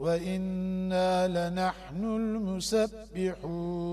وإنا لنحن المسبحون.